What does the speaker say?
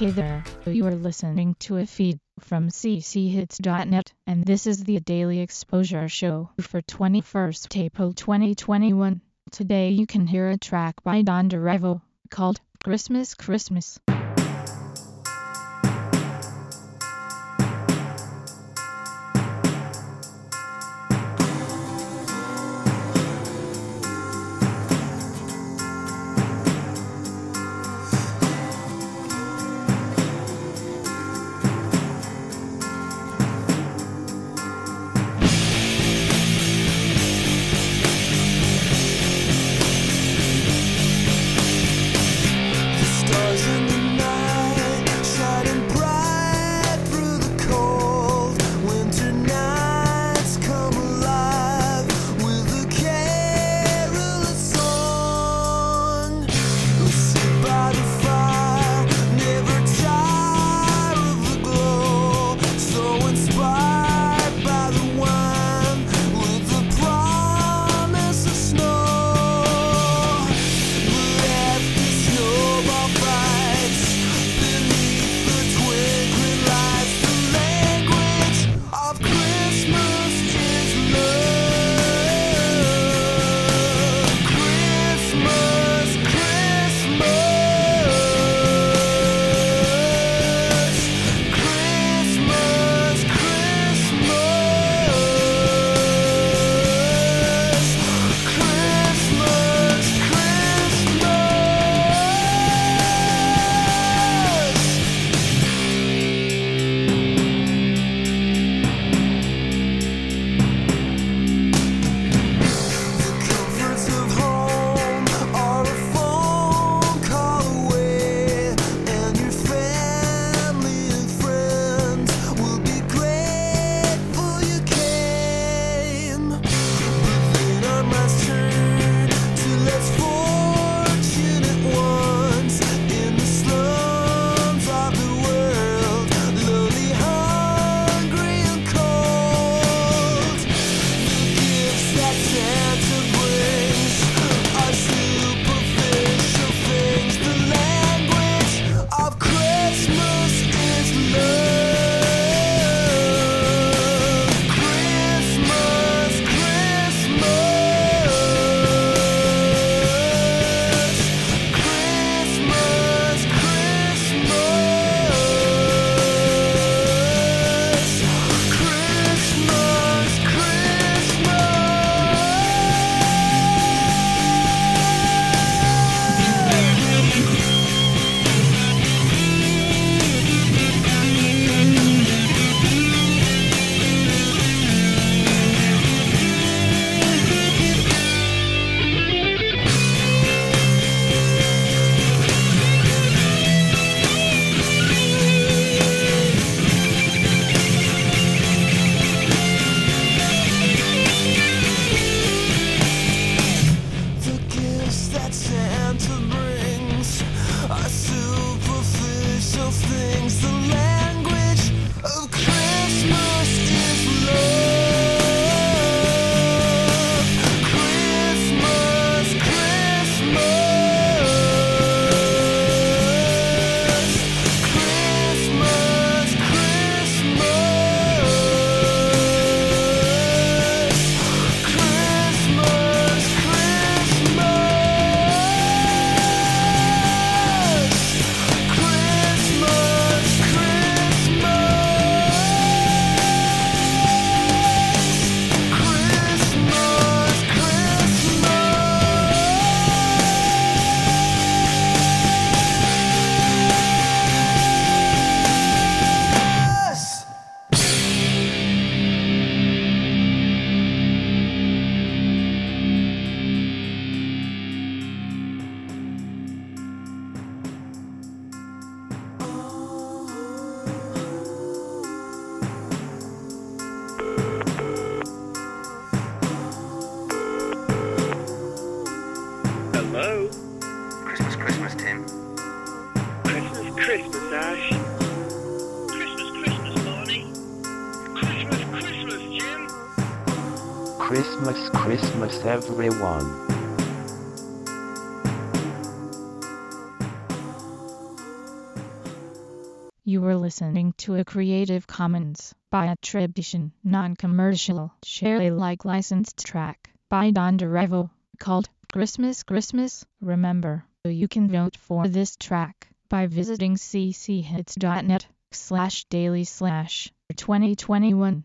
Hey there, you are listening to a feed from cchits.net, and this is the Daily Exposure Show for 21st April 2021. Today you can hear a track by Don DeRevo called Christmas Christmas. Christmas, Christmas everyone. You were listening to a Creative Commons by attribution, non-commercial, share Alike licensed track by Don DeRevo called Christmas Christmas. Remember, you can vote for this track by visiting cchits.net slash daily slash 2021.